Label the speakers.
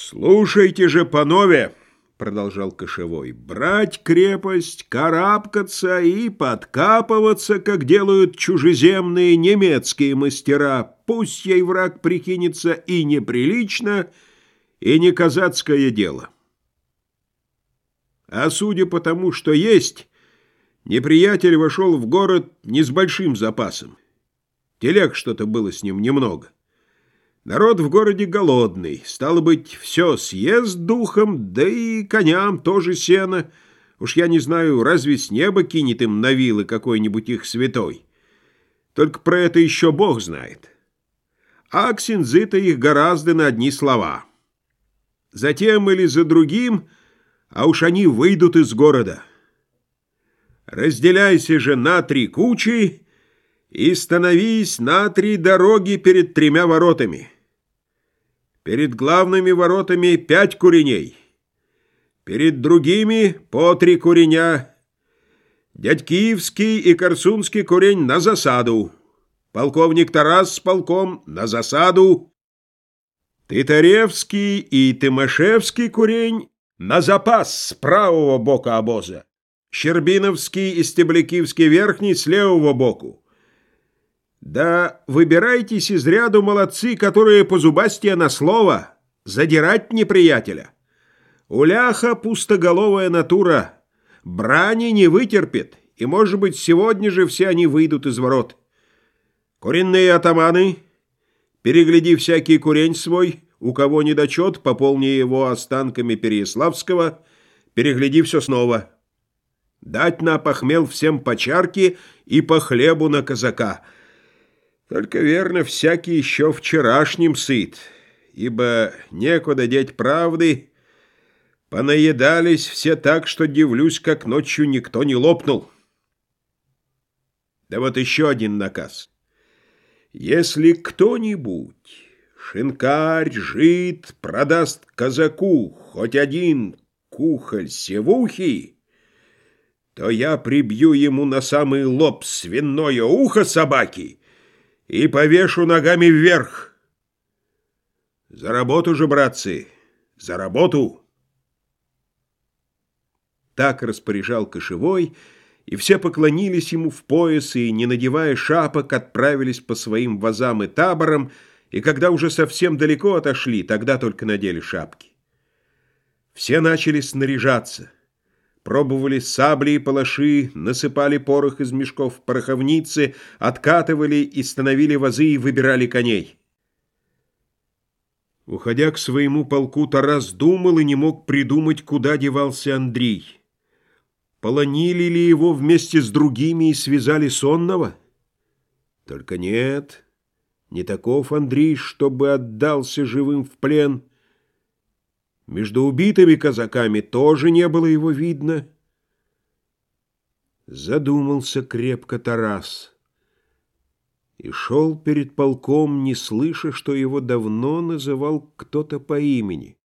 Speaker 1: «Слушайте же, панове!» — продолжал Кошевой. «Брать крепость, карабкаться и подкапываться, как делают чужеземные немецкие мастера, пусть ей враг прикинется и неприлично, и не казацкое дело. А судя по тому, что есть, неприятель вошел в город не с большим запасом. Телег что-то было с ним немного. Народ в городе голодный, стало быть, все съест духом, да и коням тоже сено. Уж я не знаю, разве с неба кинет им на вилы какой-нибудь их святой? Только про это еще Бог знает. А ксензы-то их гораздо на одни слова. Затем или за другим, а уж они выйдут из города. Разделяйся же на три кучи и становись на три дороги перед тремя воротами». Перед главными воротами пять куреней, перед другими по три куреня, Дядькиевский и Корсунский курень на засаду, полковник Тарас с полком на засаду, Тытаревский и Тымошевский курень на запас с правого бока обоза, Щербиновский и Стеблякивский верхний с левого боку, да выбирайтесь из ряду молодцы, которые по зубастия на слово, задирать неприятеля. Уляха пустоголовая натура, брани не вытерпит, и, может быть, сегодня же все они выйдут из ворот. Куренные атаманы, перегляди всякий курень свой, у кого недочет, пополни его останками Переяславского, перегляди все снова. Дать на похмел всем по и по хлебу на казака — только верно, всякий еще вчерашним сыт, ибо некуда деть правды, понаедались все так, что дивлюсь, как ночью никто не лопнул. Да вот еще один наказ. Если кто-нибудь, шинкарь, жид, продаст казаку хоть один кухоль севухи, то я прибью ему на самый лоб свиное ухо собаки и повешу ногами вверх. За работу же, братцы, за работу!» Так распоряжал кошевой, и все поклонились ему в пояс и, не надевая шапок, отправились по своим вазам и таборам, и когда уже совсем далеко отошли, тогда только надели шапки. Все начали снаряжаться — Пробовали сабли и палаши, насыпали порох из мешков в пороховницы, откатывали и становили вазы и выбирали коней. Уходя к своему полку, Тарас думал и не мог придумать, куда девался Андрей. Полонили ли его вместе с другими и связали сонного? Только нет, не таков Андрей, чтобы отдался живым в плен — между убитыми казаками тоже не было его видно. Задумался крепко Тарас и шел перед полком, не слыша, что его давно называл кто-то по имени.